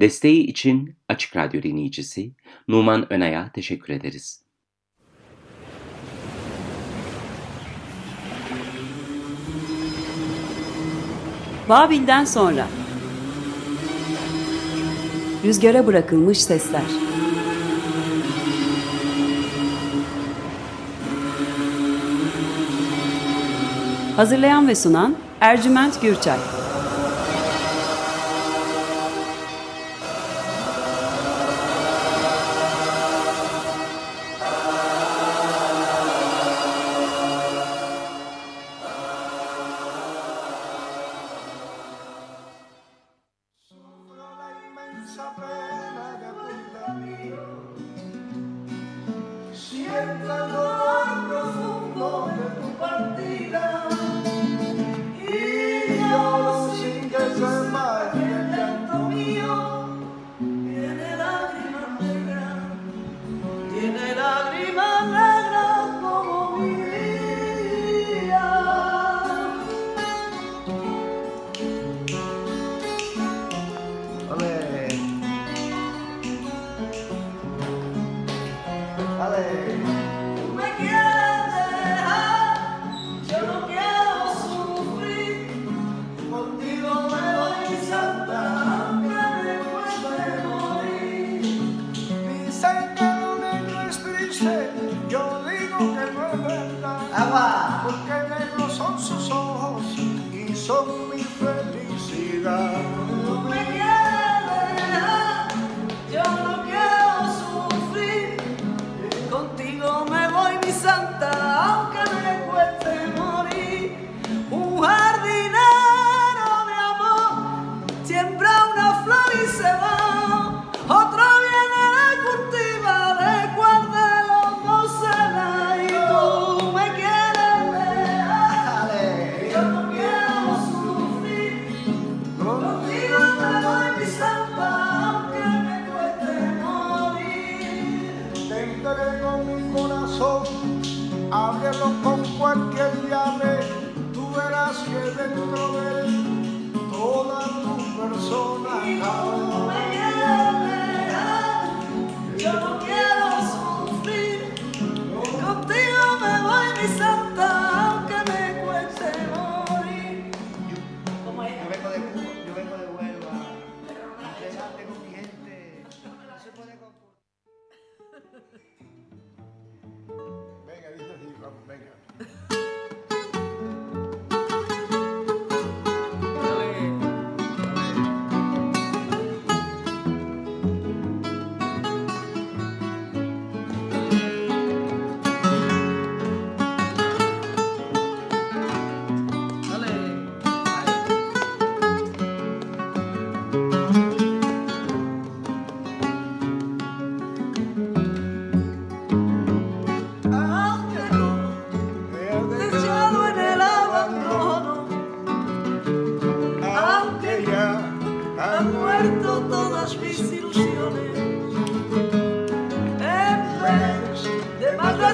Desteği için Açık Radyo dinleyicisi Numan Önay'a teşekkür ederiz. Babil'den sonra. Rüzgara bırakılmış sesler. Hazırlayan ve sunan Ercüment Gürçay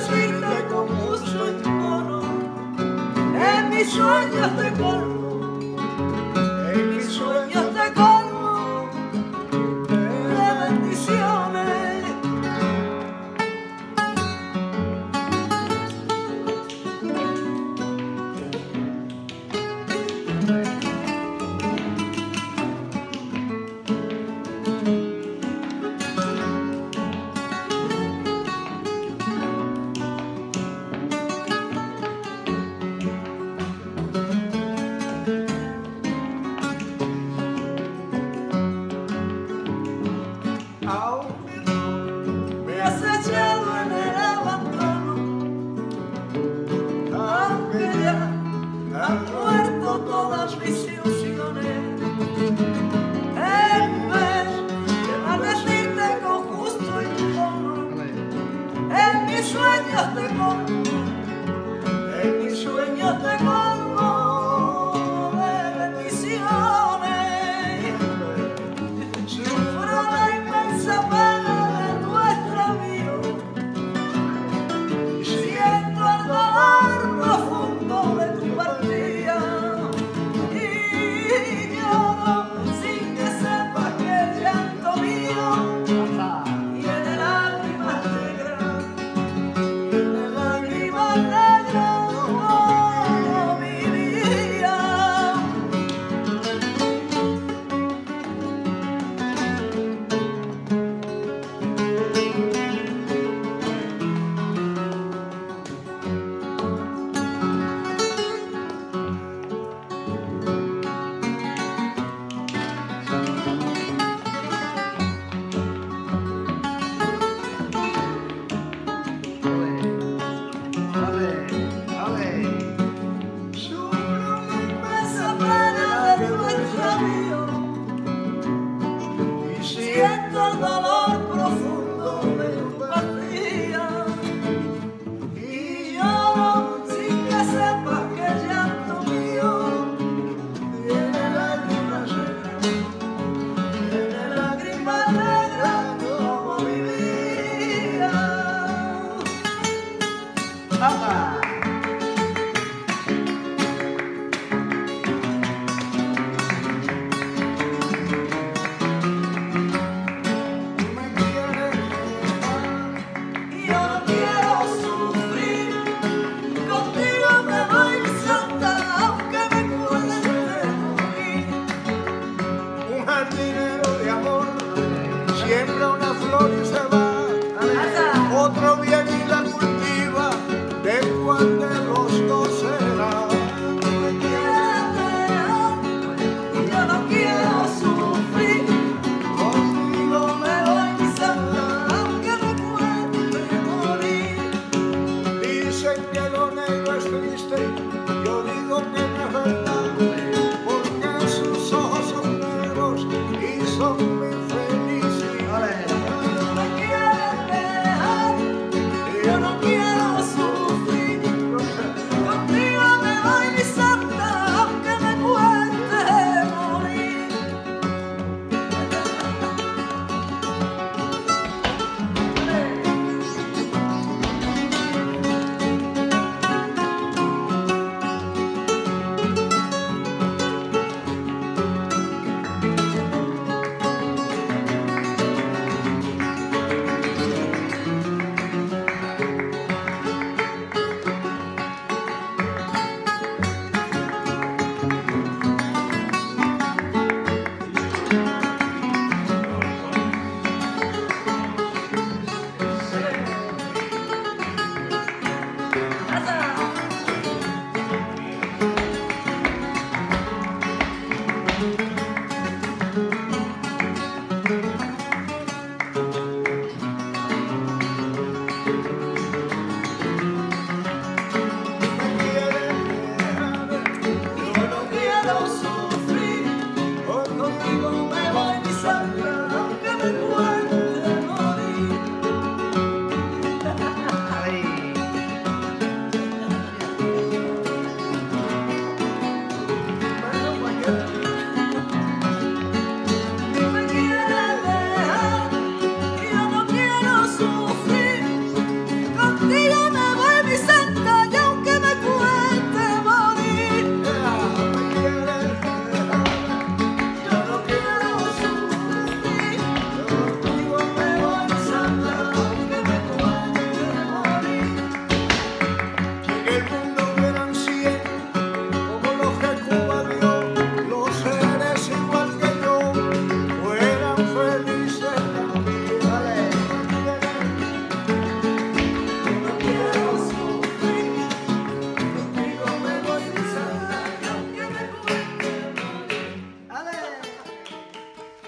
sueños de color, en mis sueños de color.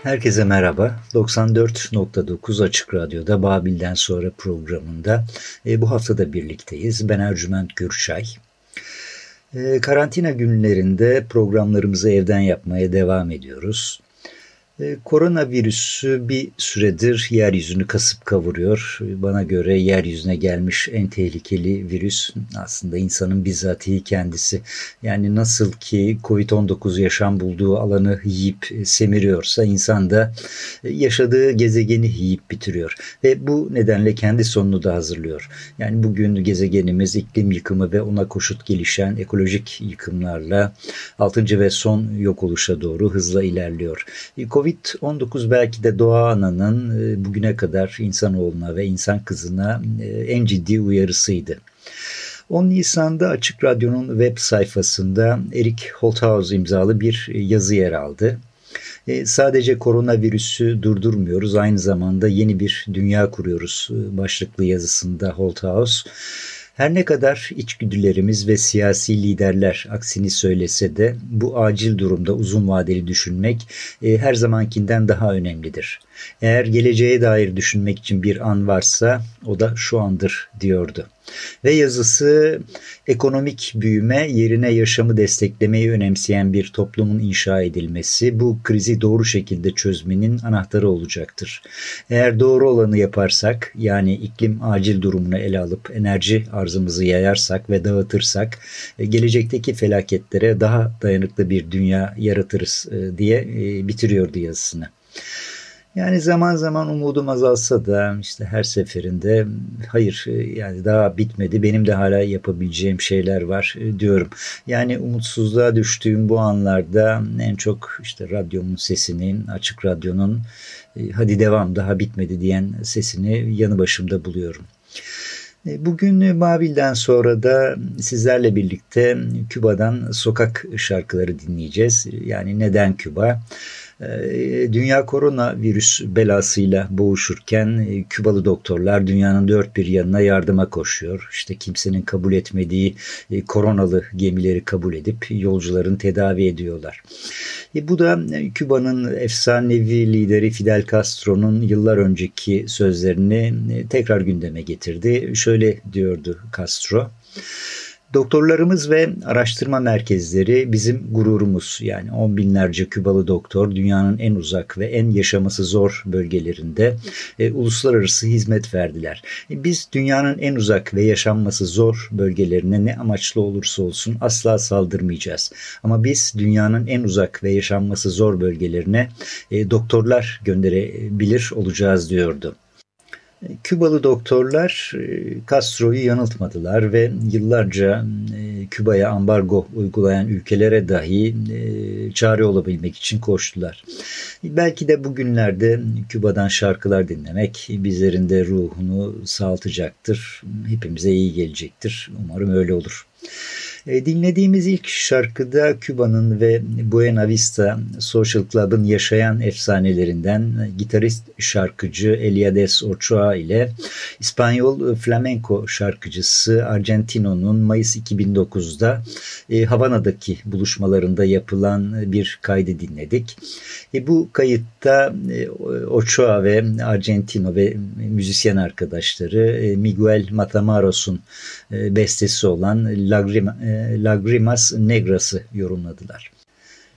Herkese merhaba. 94.9 Açık Radyo'da Babil'den sonra programında e, bu hafta da birlikteyiz. Ben Ercüment Gürçay. E, karantina günlerinde programlarımızı evden yapmaya devam ediyoruz. E, koronavirüsü bir süredir yeryüzünü kasıp kavuruyor. Bana göre yeryüzüne gelmiş en tehlikeli virüs aslında insanın bizzatihi kendisi. Yani nasıl ki Covid-19 yaşam bulduğu alanı yiyip semiriyorsa insan da yaşadığı gezegeni yiyip bitiriyor. Ve bu nedenle kendi sonunu da hazırlıyor. Yani bugün gezegenimiz iklim yıkımı ve ona koşut gelişen ekolojik yıkımlarla 6. ve son yok oluşa doğru hızla ilerliyor. Covid Covid-19 belki de doğa ananın e, bugüne kadar insanoğluna ve insan kızına e, en ciddi uyarısıydı. 10 Nisan'da Açık Radyo'nun web sayfasında Eric Holthaus imzalı bir yazı yer aldı. E, sadece koronavirüsü durdurmuyoruz, aynı zamanda yeni bir dünya kuruyoruz başlıklı yazısında Holthaus. Her ne kadar içgüdülerimiz ve siyasi liderler aksini söylese de bu acil durumda uzun vadeli düşünmek e, her zamankinden daha önemlidir. Eğer geleceğe dair düşünmek için bir an varsa o da şu andır diyordu. Ve yazısı ekonomik büyüme yerine yaşamı desteklemeyi önemseyen bir toplumun inşa edilmesi bu krizi doğru şekilde çözmenin anahtarı olacaktır. Eğer doğru olanı yaparsak yani iklim acil durumunu ele alıp enerji arzımızı yayarsak ve dağıtırsak e, gelecekteki felaketlere daha dayanıklı bir dünya yaratırız e, diye e, bitiriyordu yazısını. Yani zaman zaman umudum azalsa da işte her seferinde hayır yani daha bitmedi benim de hala yapabileceğim şeyler var diyorum. Yani umutsuzluğa düştüğüm bu anlarda en çok işte radyomun sesini açık radyonun hadi devam daha bitmedi diyen sesini yanı başımda buluyorum. Bugün Babil'den sonra da sizlerle birlikte Küba'dan sokak şarkıları dinleyeceğiz. Yani neden Küba? Ee, dünya koronavirüs belasıyla boğuşurken e, Kübalı doktorlar dünyanın dört bir yanına yardıma koşuyor. İşte kimsenin kabul etmediği e, koronalı gemileri kabul edip yolcuların tedavi ediyorlar. E bu da e, Küba'nın efsanevi lideri Fidel Castro'nun yıllar önceki sözlerini tekrar gündeme getirdi. Şöyle diyordu Castro. Doktorlarımız ve araştırma merkezleri bizim gururumuz. Yani on binlerce Kübalı doktor dünyanın en uzak ve en yaşaması zor bölgelerinde e, uluslararası hizmet verdiler. E, biz dünyanın en uzak ve yaşanması zor bölgelerine ne amaçlı olursa olsun asla saldırmayacağız. Ama biz dünyanın en uzak ve yaşanması zor bölgelerine e, doktorlar gönderebilir olacağız diyordu. Kübalı doktorlar e, Castro'yu yanıltmadılar ve yıllarca e, Küba'ya ambargo uygulayan ülkelere dahi e, çare olabilmek için koştular. Belki de bugünlerde Küba'dan şarkılar dinlemek bizlerin de ruhunu sağaltacaktır. Hepimize iyi gelecektir. Umarım öyle olur. E, dinlediğimiz ilk şarkıda Küba'nın ve Buena Vista Social Club'ın yaşayan efsanelerinden gitarist şarkıcı Eliades Ochoa ile İspanyol flamenco şarkıcısı Argentino'nun Mayıs 2009'da e, Havana'daki buluşmalarında yapılan bir kaydı dinledik. E, bu kayıtta Ochoa ve Argentino ve müzisyen arkadaşları Miguel Matamaros'un bestesi olan Lagrima, Lagrimas Negras'ı yorumladılar.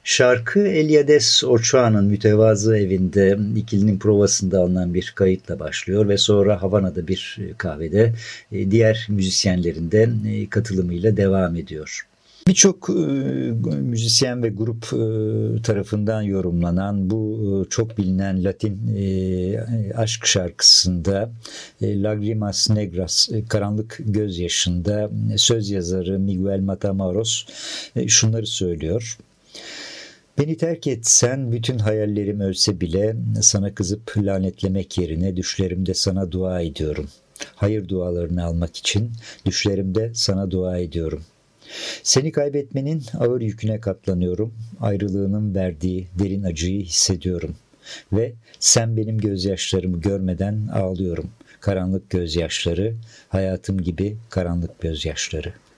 Şarkı Eliades Ochoa'nın mütevazı evinde ikilinin provasında alınan bir kayıtla başlıyor ve sonra Havana'da bir kahvede e, diğer müzisyenlerin de e, katılımıyla devam ediyor. Birçok e, müzisyen ve grup e, tarafından yorumlanan bu e, çok bilinen Latin e, aşk şarkısında e, Lagrimas Negras, e, Karanlık Gözyaşı'nda e, söz yazarı Miguel Matamoros e, şunları söylüyor. Beni terk etsen bütün hayallerim ölse bile sana kızıp lanetlemek yerine düşlerimde sana dua ediyorum. Hayır dualarını almak için düşlerimde sana dua ediyorum. Seni kaybetmenin ağır yüküne katlanıyorum. Ayrılığının verdiği derin acıyı hissediyorum. Ve sen benim gözyaşlarımı görmeden ağlıyorum. Karanlık gözyaşları, hayatım gibi karanlık gözyaşları.''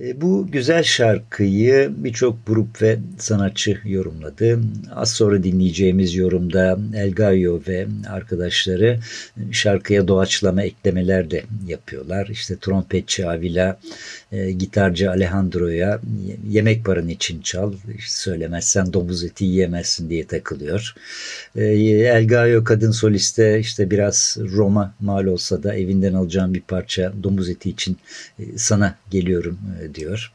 E, bu güzel şarkıyı birçok grup ve sanatçı yorumladı. Az sonra dinleyeceğimiz yorumda El Gallo ve arkadaşları şarkıya doğaçlama eklemeler de yapıyorlar. İşte trompetçi Avila, e, gitarcı Alejandro'ya yemek paran için çal, söylemezsen domuz eti yiyemezsin diye takılıyor. E, El Gallo kadın soliste işte biraz Roma mal olsa da evinden alacağım bir parça domuz eti için sana geliyorum diyor.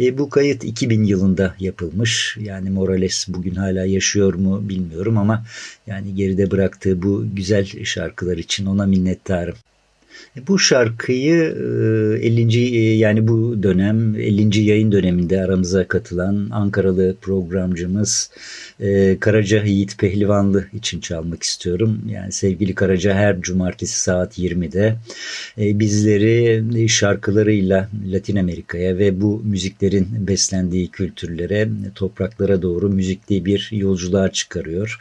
E, bu kayıt 2000 yılında yapılmış. Yani Morales bugün hala yaşıyor mu bilmiyorum ama yani geride bıraktığı bu güzel şarkılar için ona minnettarım. Bu şarkıyı 50. E, e, yani bu dönem 50. yayın döneminde aramıza katılan Ankaralı programcımız e, Karaca Yiğit Pehlivanlı için çalmak istiyorum. Yani sevgili Karaca her cumartesi saat 20'de bizleri şarkılarıyla Latin Amerika'ya ve bu müziklerin beslendiği kültürlere, topraklara doğru müzikli bir yolculuğa çıkarıyor.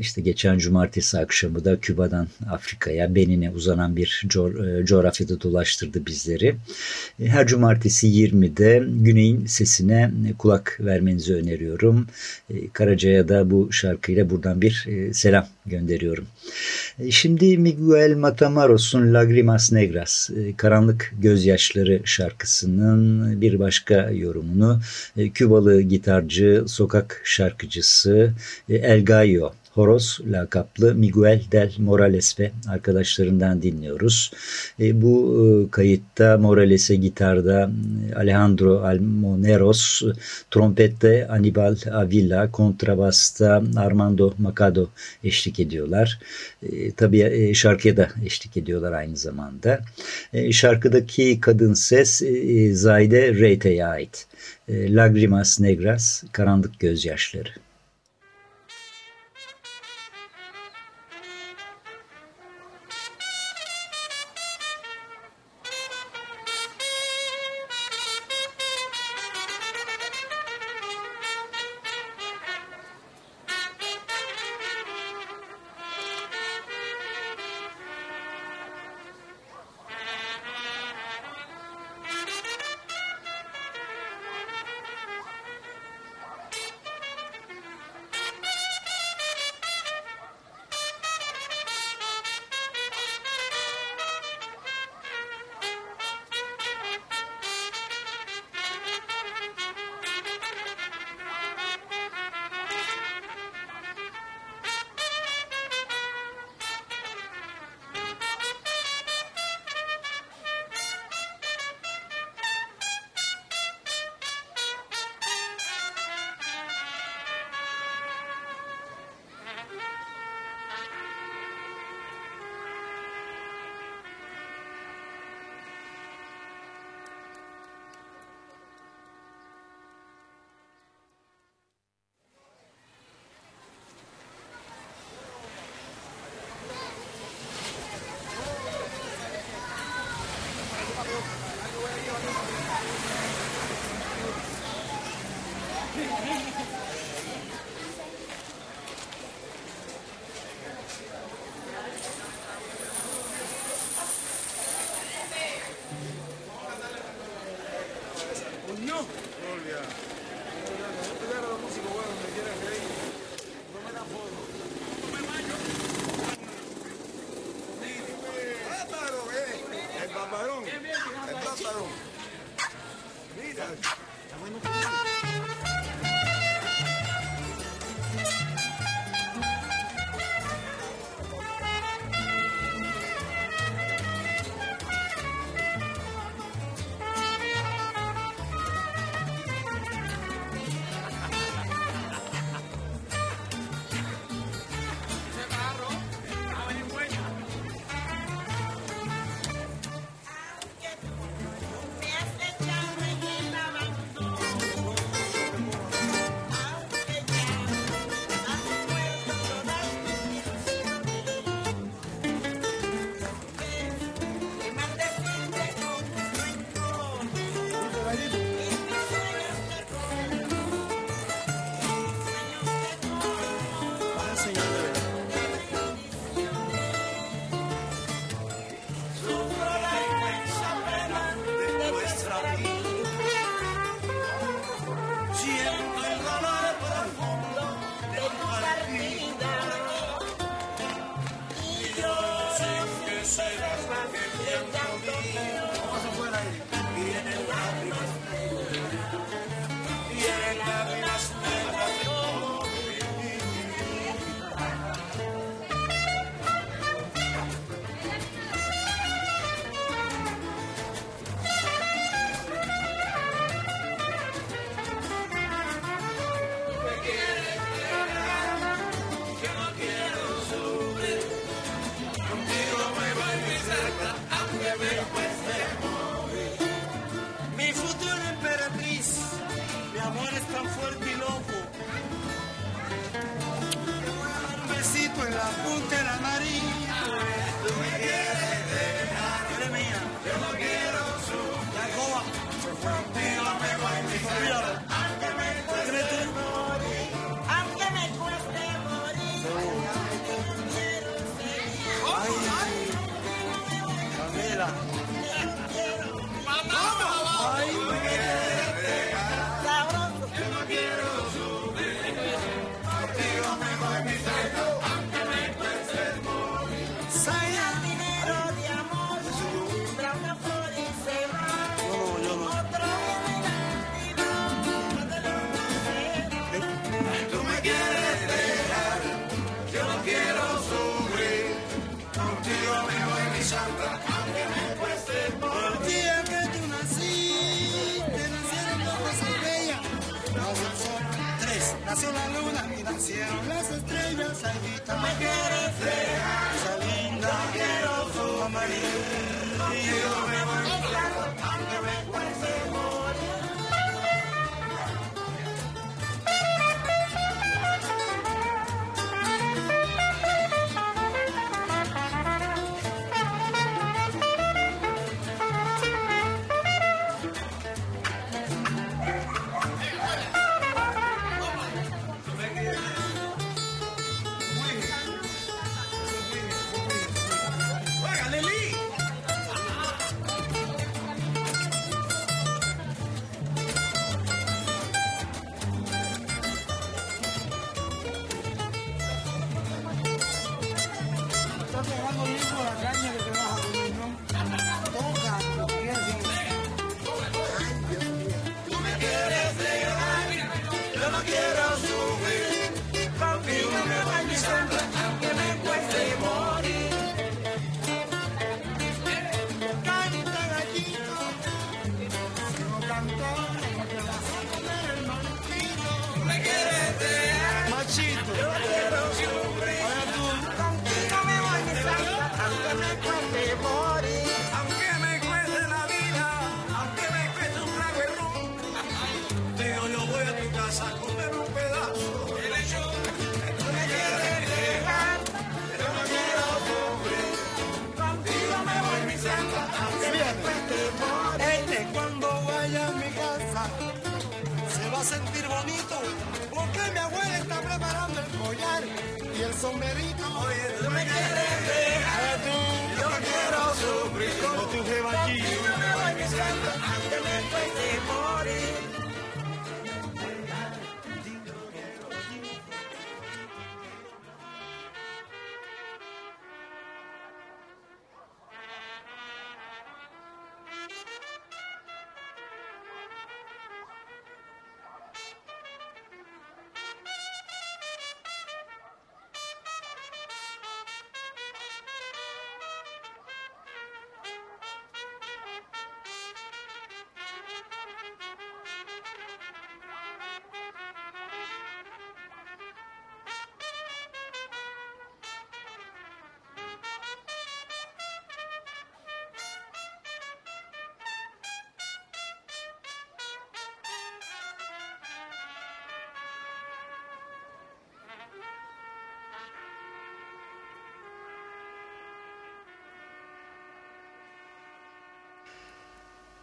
İşte geçen cumartesi akşamı da Küba'dan Afrika'ya, Benin'e uzanan bir co e, coğrafyada dolaştırdı bizleri. Her cumartesi 20'de Güney'in sesine kulak vermenizi öneriyorum. Karaca'ya da bu şarkıyla buradan bir selam gönderiyorum. Şimdi Miguel Matamaros'un Lagrimas Negras, Karanlık Gözyaşları şarkısının bir başka yorumunu Kübalı gitarcı, sokak şarkıcısı El Gallo Horos lakaplı Miguel del Morales ve arkadaşlarından dinliyoruz. E, bu e, kayıtta Morales'e gitarda e, Alejandro Almoneros, trompette Anibal Avila, kontrabasta Armando Macado eşlik ediyorlar. E, tabii e, şarkıya da eşlik ediyorlar aynı zamanda. E, şarkıdaki kadın ses e, Zayde Reite'ye ait. E, Lagrimas Negras, Karanlık Gözyaşları.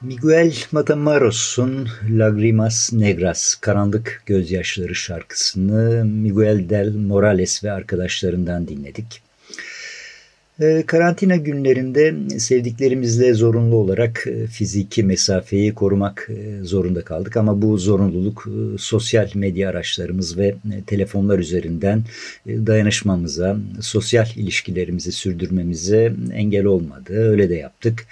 Miguel Matamaros'un Lagrimas Negras, Karanlık Gözyaşları şarkısını Miguel del Morales ve arkadaşlarından dinledik. Ee, karantina günlerinde sevdiklerimizle zorunlu olarak e, fiziki mesafeyi korumak e, zorunda kaldık ama bu zorunluluk e, sosyal medya araçlarımız ve telefonlar üzerinden dayanışmamıza, sosyal ilişkilerimizi sürdürmemize engel olmadı. Öyle de yaptık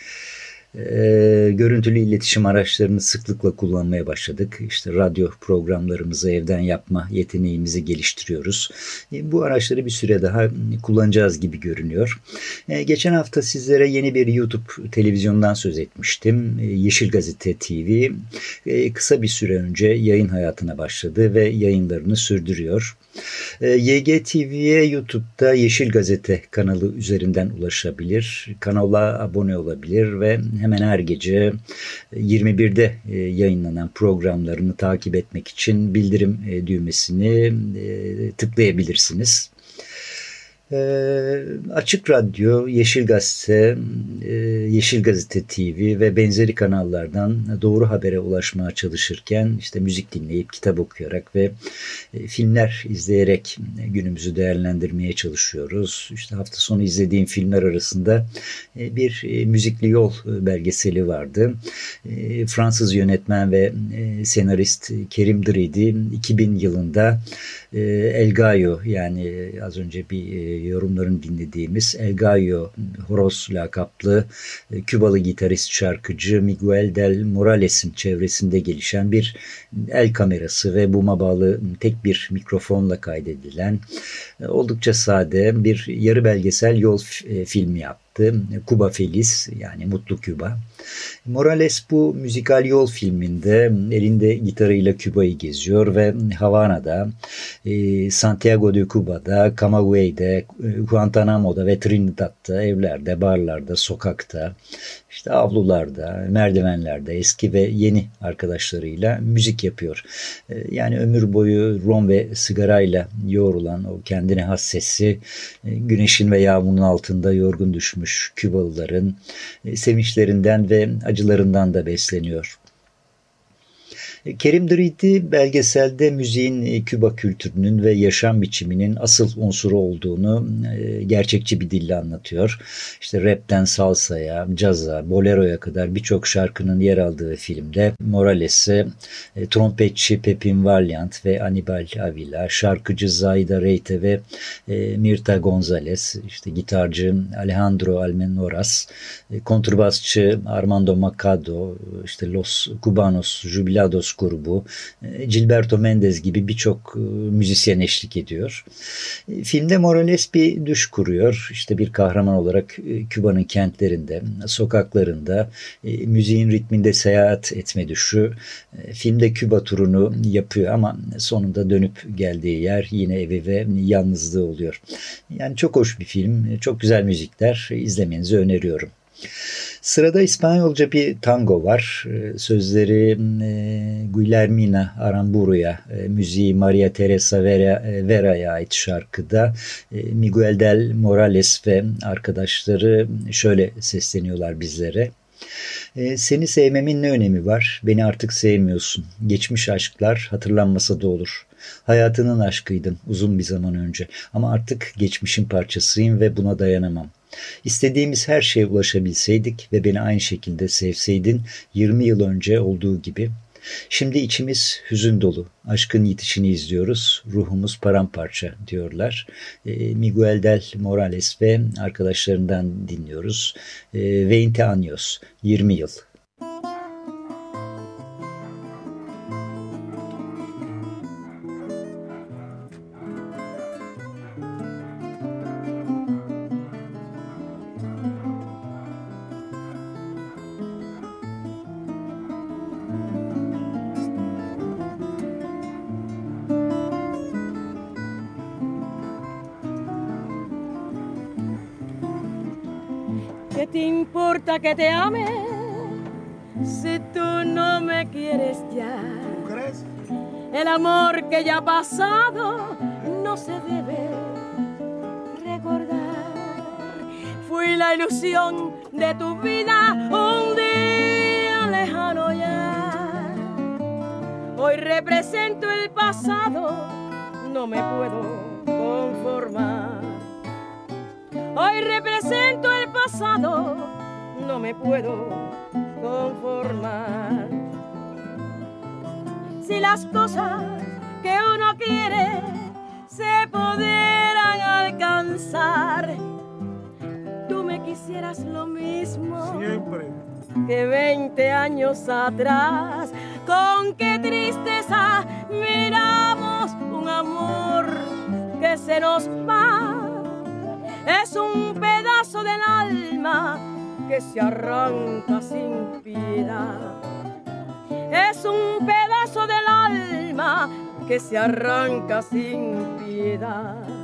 e, görüntülü iletişim araçlarını sıklıkla kullanmaya başladık. İşte radyo programlarımızı evden yapma yeteneğimizi geliştiriyoruz. E, bu araçları bir süre daha kullanacağız gibi görünüyor. E, geçen hafta sizlere yeni bir YouTube televizyondan söz etmiştim. E, Yeşil Gazete TV e, kısa bir süre önce yayın hayatına başladı ve yayınlarını sürdürüyor. E, YGTV'ye YouTube'da Yeşil Gazete kanalı üzerinden ulaşabilir. Kanala abone olabilir ve hemen her gece 21'de e, yayınlanan programlarını takip etmek için bildirim e, düğmesini tıklayabilirsiniz. E, Açık Radyo, Yeşil Gazete, e, Yeşil Gazete TV ve benzeri kanallardan doğru habere ulaşmaya çalışırken işte müzik dinleyip, kitap okuyarak ve e, filmler izleyerek günümüzü değerlendirmeye çalışıyoruz. İşte hafta sonu izlediğim filmler arasında e, bir e, müzikli yol e, belgeseli vardı. E, Fransız yönetmen ve e, senarist Kerim Dridi 2000 yılında e, El Gayo yani az önce bir e, yorumlarını dinlediğimiz El Gallo Horos lakaplı e, Kübalı gitarist şarkıcı Miguel del Morales'in çevresinde gelişen bir el kamerası ve buma bağlı tek bir mikrofonla kaydedilen e, oldukça sade bir yarı belgesel yol e, filmi yaptı. Cuba Feliz yani Mutlu Küba. Morales bu müzikal yol filminde elinde gitarıyla Küba'yı geziyor ve Havana'da, e, Santiago de Cuba'da, Camagüey'de, Guantanamo'da ve Trinidad'da, evlerde, barlarda, sokakta, işte avlularda, merdivenlerde eski ve yeni arkadaşlarıyla müzik yapıyor. E, yani ömür boyu rom ve sigarayla yoğrulan o kendine has sesi e, güneşin ve yağmurun altında yorgun düşmüş Kübalıların sevinçlerinden ve acılarından da besleniyor. Kerim Dridi belgeselde müziğin e, Küba kültürünün ve yaşam biçiminin asıl unsuru olduğunu e, gerçekçi bir dille anlatıyor. İşte rapten salsaya, caza, boleroya kadar birçok şarkının yer aldığı filmde Morales'e e, trompetçi Pepin Valiant ve Anibal Avila, şarkıcı Zayda Reite ve Mirta Gonzalez, işte gitarcı Alejandro Almenoras, kontrbasçı Armando Macado, işte Los Cubanos Jubilados grubu, e, Gilberto Mendez gibi birçok e, müzisyen eşlik ediyor. E, filmde Morales bir düş kuruyor. İşte bir kahraman olarak Küba'nın kentlerinde, sokaklarında müziğin ritminde seyahat etme düşü. Filmde Küba turunu yapıyor ama sonunda dönüp geldiği yer yine evi ve yalnızlığı oluyor. Yani çok hoş bir film, çok güzel müzikler izlemenizi öneriyorum. Sırada İspanyolca bir tango var. Ee, sözleri e, Guillermina Aramburu'ya, e, müziği Maria Teresa Vera, e, ait şarkıda Miguel del Morales ve arkadaşları şöyle sesleniyorlar bizlere. Seni sevmemin ne önemi var? Beni artık sevmiyorsun. Geçmiş aşklar hatırlanmasa da olur. Hayatının aşkıydın uzun bir zaman önce ama artık geçmişin parçasıyım ve buna dayanamam. İstediğimiz her şeye ulaşabilseydik ve beni aynı şekilde sevseydin 20 yıl önce olduğu gibi Şimdi içimiz hüzün dolu. Aşkın yitişini izliyoruz. Ruhumuz paramparça diyorlar. E, Miguel del Morales ve arkadaşlarından dinliyoruz. E, Veinte Años, 20 yıl. Que te ame si tú no me quieres ya. crees? El amor que ya ha pasado no se debe recordar. Fui la ilusión de tu vida un día lejano ya. Hoy represento el pasado, no me puedo conformar. Hoy represento el pasado no me puedo conformar. Si las cosas que uno quiere se pudieran alcanzar, tú me quisieras lo mismo. Siempre. Que 20 años atrás, con qué tristeza miramos un amor que se nos va. Es un pedazo del alma que se arranca sin piedad. Es un pedazo del alma que se arranca sin piedad.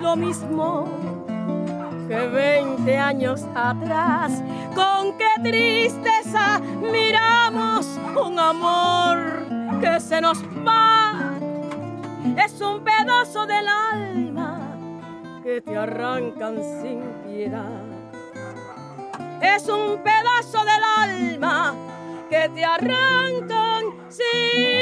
Lo mismo que 20 años atrás. Con qué tristeza miramos un amor que se nos va. Es un pedazo del alma que te arrancan sin piedad. Es un pedazo del alma que te arrancan sin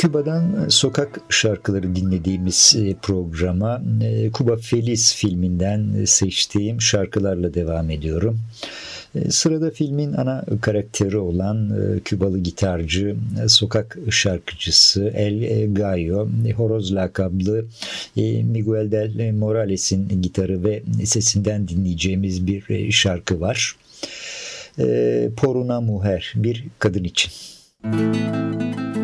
Küba'dan sokak şarkıları dinlediğimiz e, programa e, Kuba Feliz filminden seçtiğim şarkılarla devam ediyorum. E, sırada filmin ana karakteri olan Kübalı gitarcı, sokak şarkıcısı El Gallo, horoz lakablı Miguel del Morales'in gitarı ve sesinden dinleyeceğimiz bir şarkı var. Por una mujer, bir kadın için. Müzik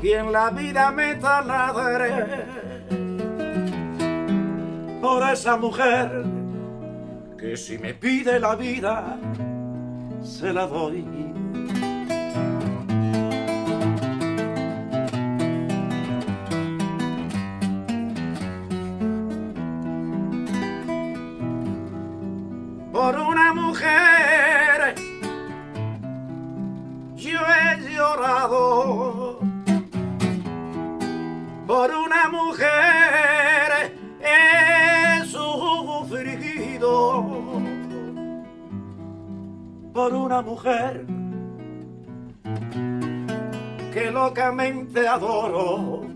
quien la vida me taladre por esa mujer que si me pide la vida se la doy. Adoro.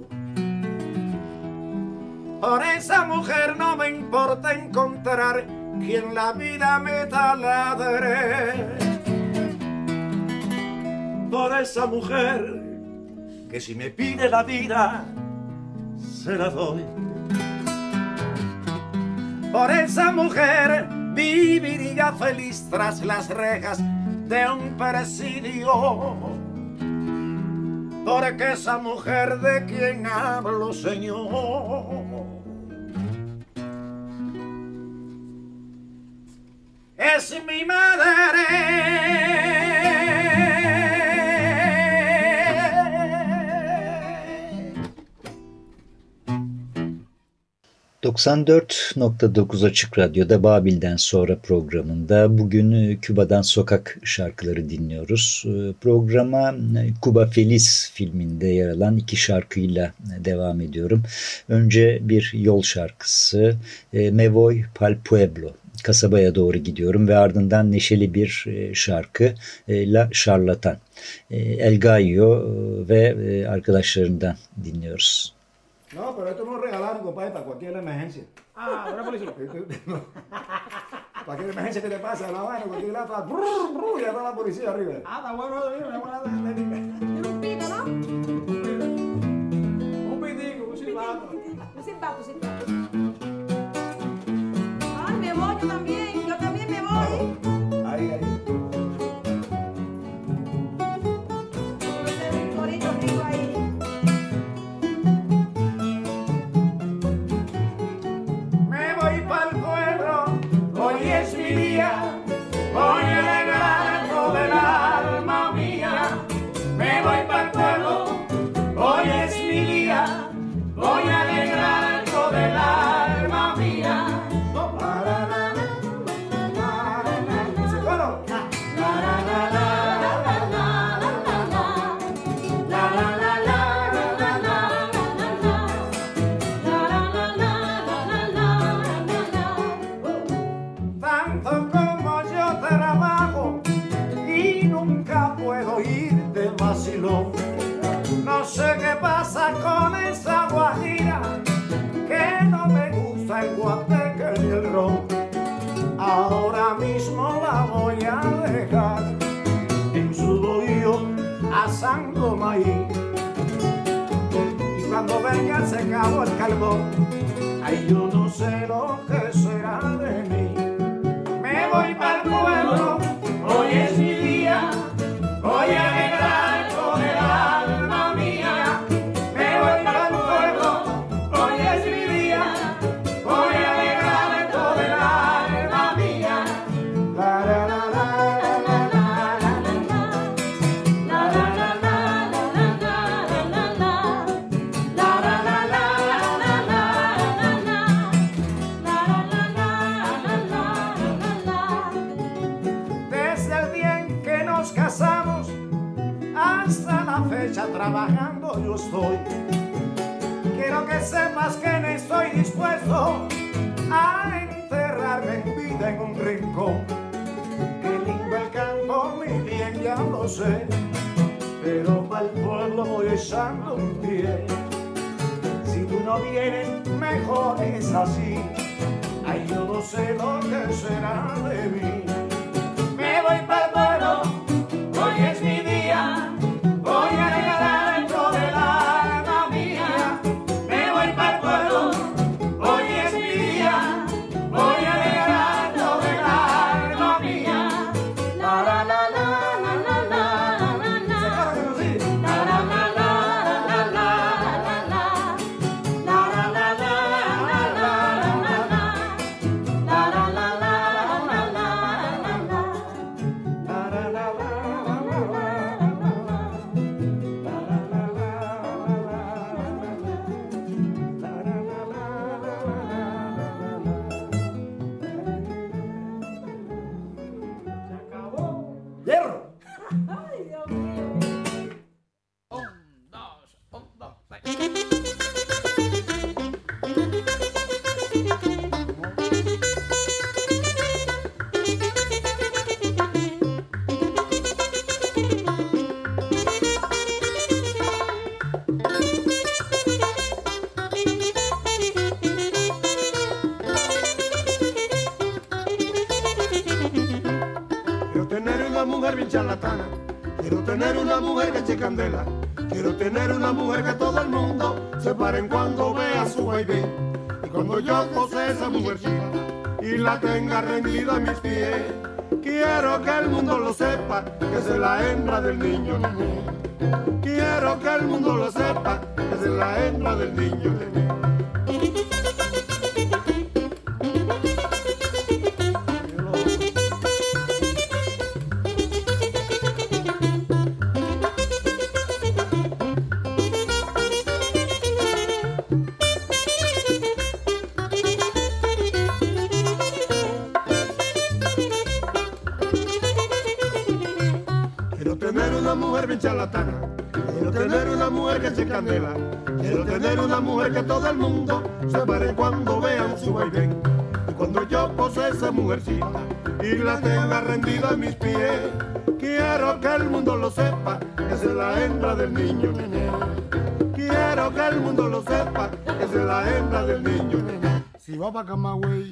Por esa mujer no me importa encontrar quien la vida me taladre. Por esa mujer que si me pide la vida, se la doy. Por esa mujer viviría feliz tras las rejas de un presidio. Porque esa mujer de quien hablo, Señor, es mi madre. 94.9 Açık Radyo'da Babil'den sonra programında bugün e, Küba'dan sokak şarkıları dinliyoruz. E, programa e, Kuba Feliz filminde yer alan iki şarkıyla devam ediyorum. Önce bir yol şarkısı Me Voy Pal Pueblo kasabaya doğru gidiyorum ve ardından neşeli bir şarkı La Charlatan. El Gallo ve arkadaşlarından dinliyoruz. No, pero esto no es regalar, compadre, para cualquier emergencia. Ah, una policía. cualquier emergencia que te pase la mano, cualquier lado, brrr, brrr, y está la policía arriba. Ah, está bueno, una buena técnica. un pito, ¿no? Un pitico, un silbato. se enoje escondida en un rincón. Qué lindo el campo, mi bien, ya lo sé, pero para el pueblo voy echando un pie. Si tú no vienes, mejor es así, ay, yo no sé lo que será de mí. paren cuando vea su baby. Y cuando yo posea esa mujercita y la tenga rendida a mis pies, quiero que el mundo lo sepa, que es la hembra del niño. Quiero que el mundo lo sepa, que es la hembra del niño. I got my way.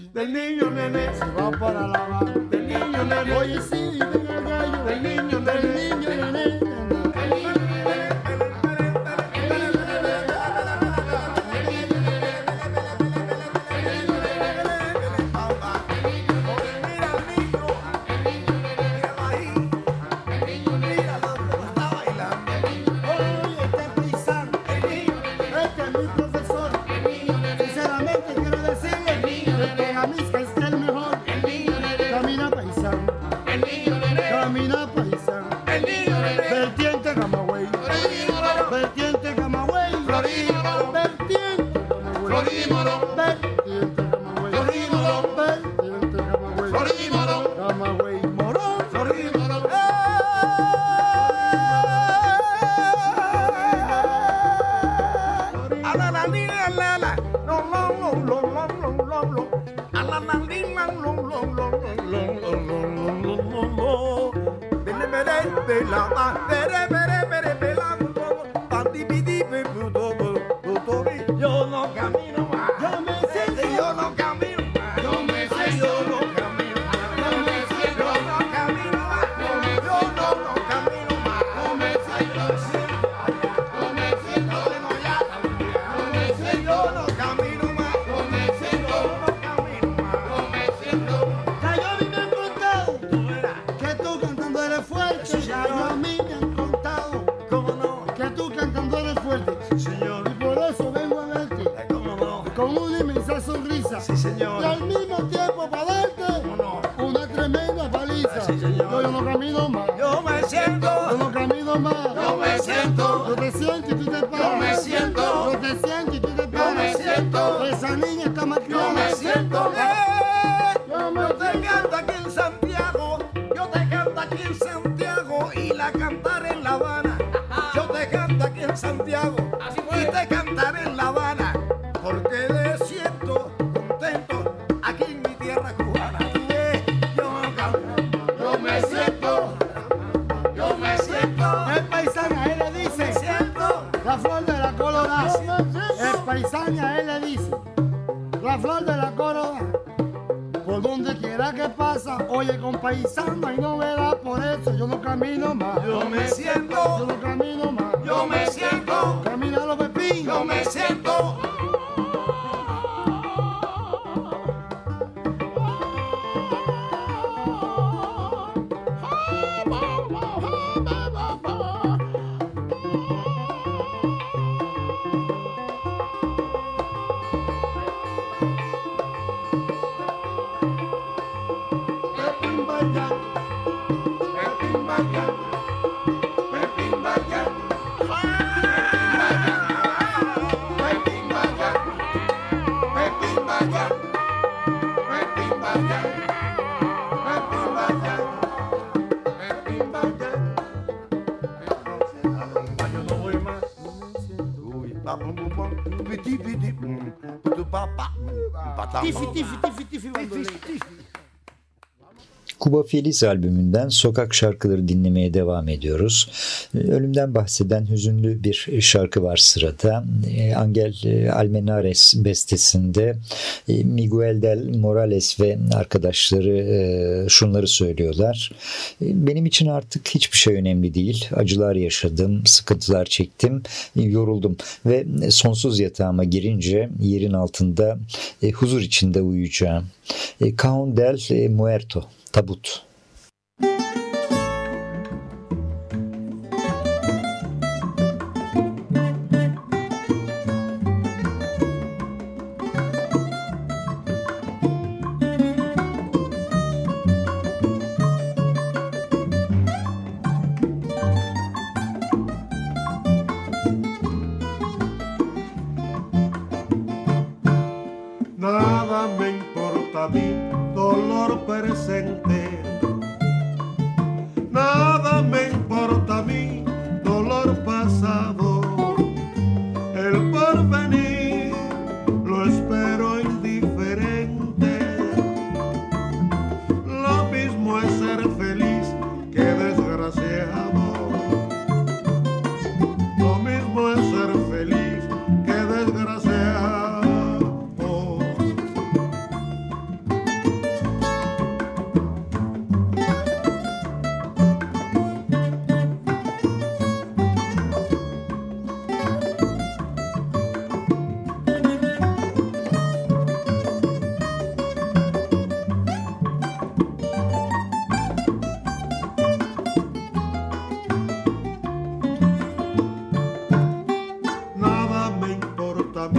No camino más. yo me siento, Yo te siento y tú te paras. Yo me siento. Yo te siento y tú te yo paras. me siento, Esa niña está más yo me siento. Yo me Yo te canto aquí en Santiago, yo te canto aquí en Santiago y la cantaré en La Habana. Yo te canto aquí en Santiago y te cantaré oye con paisano y no verá por eso yo no camino más. Yo me Yo siento, no camino más. yo me siento, Kuba Feliz albümünden sokak şarkıları dinlemeye devam ediyoruz. Ölümden bahseden hüzünlü bir şarkı var sırada. E, Angel e, Almenares bestesinde e, Miguel del Morales ve arkadaşları şunları söylüyorlar. Benim için artık hiçbir şey önemli değil. Acılar yaşadım, sıkıntılar çektim, yoruldum ve sonsuz yatağıma girince yerin altında huzur içinde uyuyacağım. Cajon del Muerto Tabut.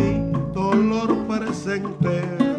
Mi dolor presente.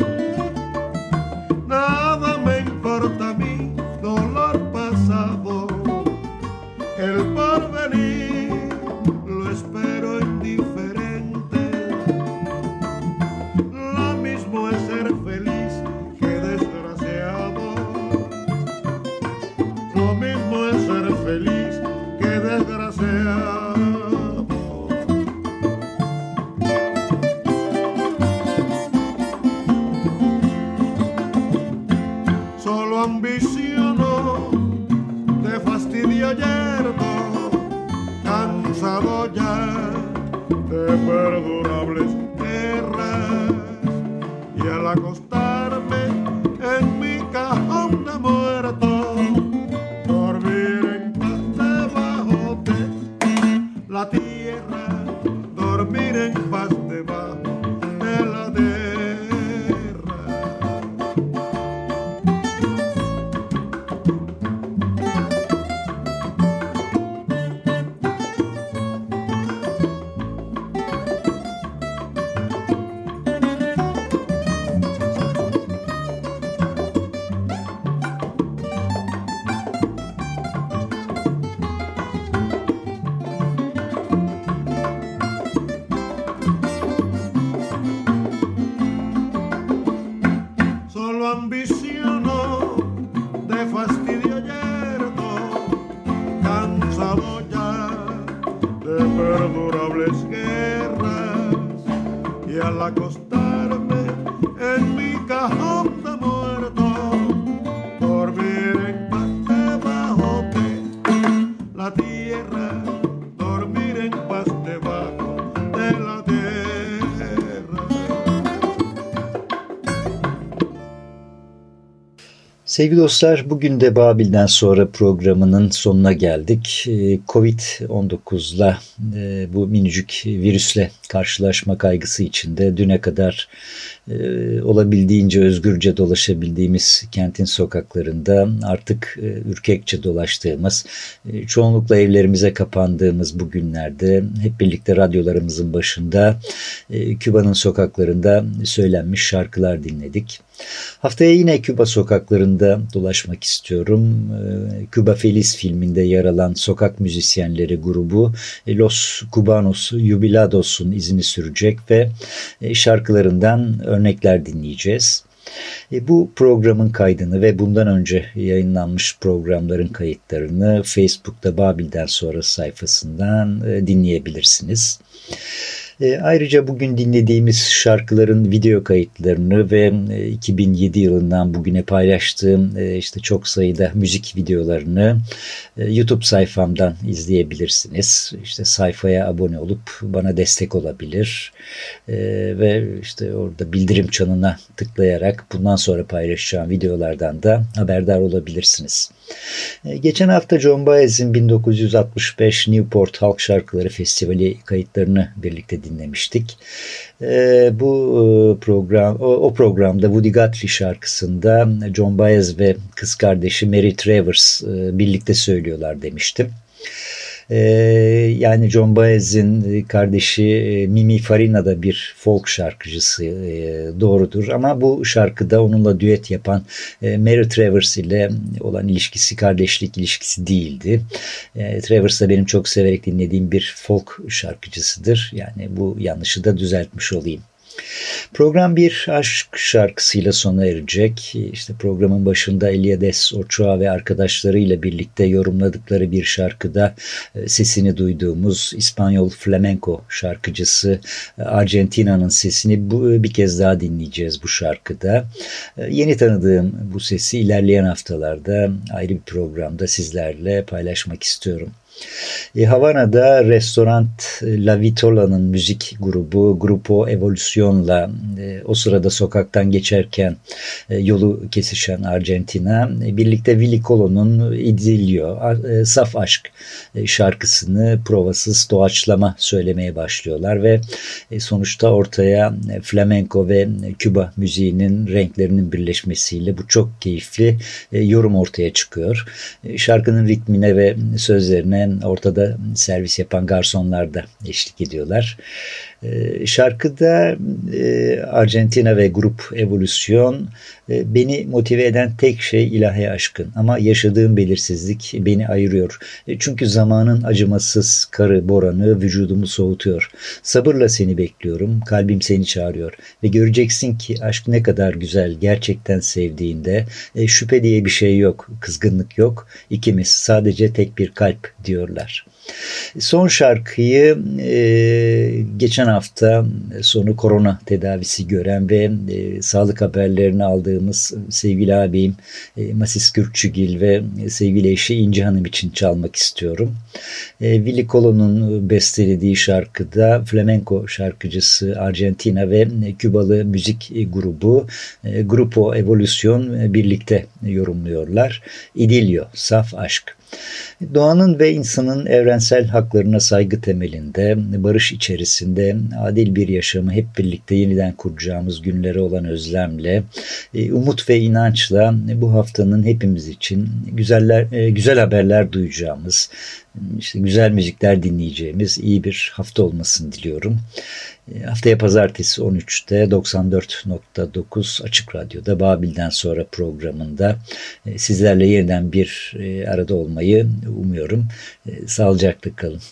Sevgili dostlar, bugün de Babil'den sonra programının sonuna geldik. Ee, Covid-19'la e, bu minicik virüsle karşılaşma kaygısı içinde düne kadar e, olabildiğince özgürce dolaşabildiğimiz kentin sokaklarında artık e, ürkekçe dolaştığımız, çoğunlukla evlerimize kapandığımız bu günlerde hep birlikte radyolarımızın başında Küba'nın sokaklarında söylenmiş şarkılar dinledik. Haftaya yine Küba sokaklarında dolaşmak istiyorum. Küba Feliz filminde yer alan sokak müzisyenleri grubu Los Cubanos Jubilados'un izini sürecek ve şarkılarından örnekler dinleyeceğiz. Bu programın kaydını ve bundan önce yayınlanmış programların kayıtlarını Facebook'ta Babil'den sonra sayfasından dinleyebilirsiniz. E, ayrıca bugün dinlediğimiz şarkıların video kayıtlarını ve 2007 e, yılından bugüne paylaştığım e, işte çok sayıda müzik videolarını YouTube sayfamdan izleyebilirsiniz. İşte sayfaya abone olup bana destek olabilir ve işte orada bildirim çanına tıklayarak bundan sonra paylaşacağım videolardan da haberdar olabilirsiniz. Geçen hafta John Baez'in 1965 Newport Halk Şarkıları Festivali kayıtlarını birlikte dinlemiştik. E, bu e, program o, o programda Woody Guthrie şarkısında John Baez ve kız kardeşi Mary Travers e, birlikte söylüyorlar demiştim. Ee, yani John Baez'in kardeşi e, Mimi Farina da bir folk şarkıcısı e, doğrudur ama bu şarkıda onunla düet yapan e, Mary Travers ile olan ilişkisi kardeşlik ilişkisi değildi. Travers da benim çok severek dinlediğim bir folk şarkıcısıdır. Yani bu yanlışı da düzeltmiş olayım. Program bir aşk şarkısıyla sona erecek. İşte programın başında Eliades Ochoa ve arkadaşlarıyla birlikte yorumladıkları bir şarkıda e, sesini duyduğumuz İspanyol flamenco şarkıcısı e, Argentina'nın sesini bu, e, bir kez daha dinleyeceğiz bu şarkıda. Yeni tanıdığım bu sesi ilerleyen haftalarda ayrı bir programda sizlerle paylaşmak istiyorum. E, Havana'da restoran La Vitola'nın müzik grubu Grupo Evolucion'la e, o sırada sokaktan geçerken e, yolu kesişen Argentina e, birlikte Willy Colon'un Idilio, e, Saf Aşk e, şarkısını provasız doğaçlama söylemeye başlıyorlar ve e, sonuçta ortaya e, flamenco ve Küba müziğinin renklerinin birleşmesiyle bu çok keyifli e, yorum ortaya çıkıyor. E, şarkının ritmine ve sözlerine ortada servis yapan garsonlar da eşlik ediyorlar. Ee, şarkıda e, Argentina ve grup Evolüsyon beni motive eden tek şey ilahi aşkın ama yaşadığım belirsizlik beni ayırıyor. E, çünkü zamanın acımasız karı boranı vücudumu soğutuyor. Sabırla seni bekliyorum, kalbim seni çağırıyor ve göreceksin ki aşk ne kadar güzel gerçekten sevdiğinde şüphe diye bir şey yok, kızgınlık yok. İkimiz sadece tek bir kalp diyorlar. Son şarkıyı e, geçen hafta sonu korona tedavisi gören ve e, sağlık haberlerini aldığımız sevgili abim e, Masis Kürkçügil ve sevgili eşi İnci Hanım için çalmak istiyorum. E, Willy Colon'un bestelediği şarkıda flamenco şarkıcısı Argentina ve Kübalı müzik grubu e, Grupo Evolution birlikte yorumluyorlar. İdilio, Saf Aşk. Doğanın ve insanın evrensel haklarına saygı temelinde, barış içerisinde adil bir yaşamı hep birlikte yeniden kuracağımız günlere olan özlemle, e, umut ve inançla bu haftanın hepimiz için güzeller, e, güzel haberler duyacağımız, işte güzel müzikler dinleyeceğimiz iyi bir hafta olmasını diliyorum. E, haftaya pazartesi 13'te 94.9 Açık Radyo'da Babil'den sonra programında e, sizlerle yeniden bir e, arada olmayı umuyorum. Sağlıcakla kalın.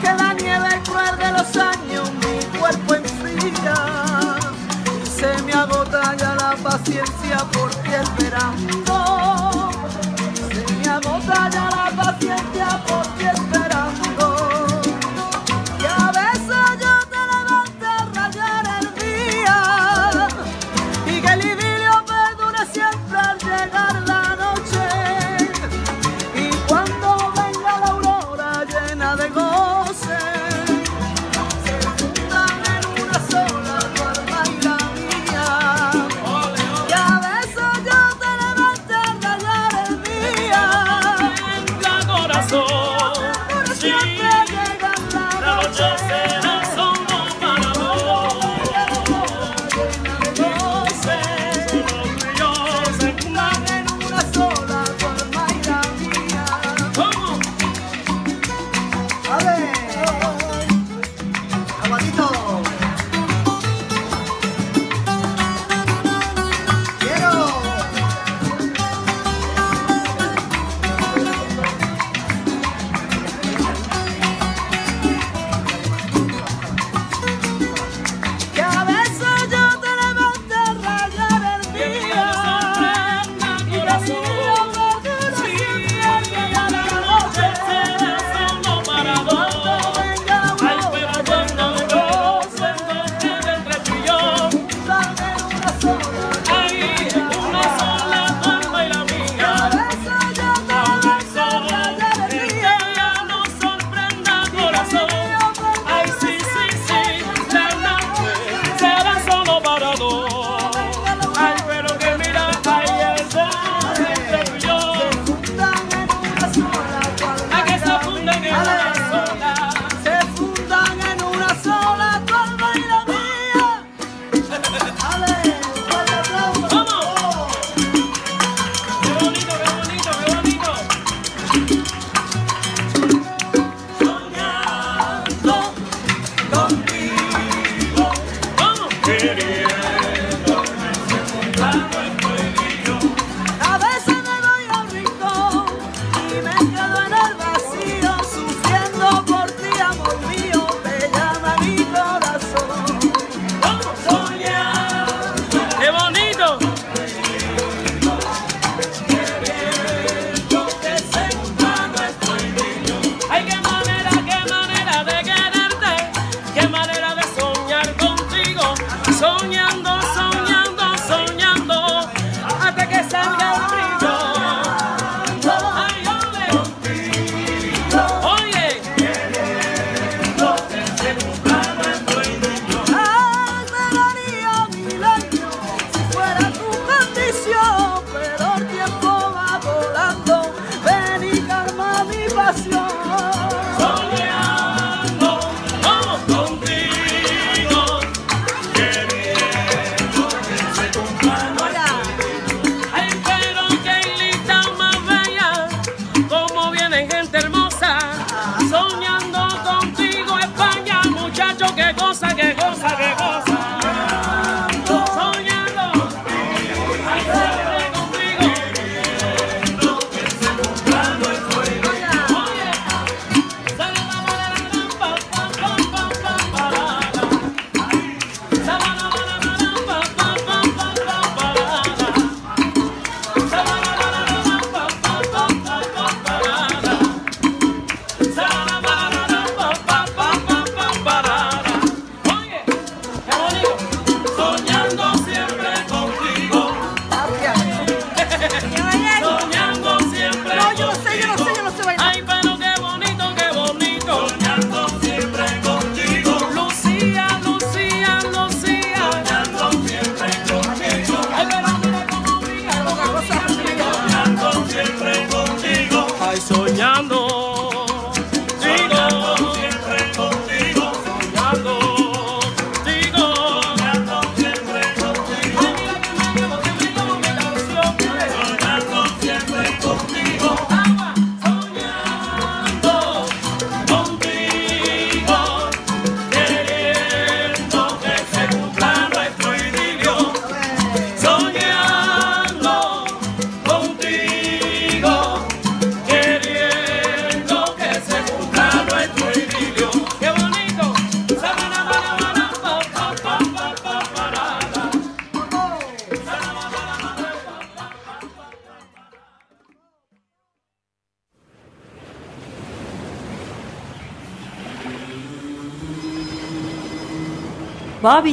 que la nieve cruel de los años se me agota ya la paciencia día por ti esperando. Bye.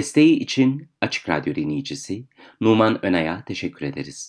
Desteği için Açık Radyo dinleyicisi Numan Önay'a teşekkür ederiz.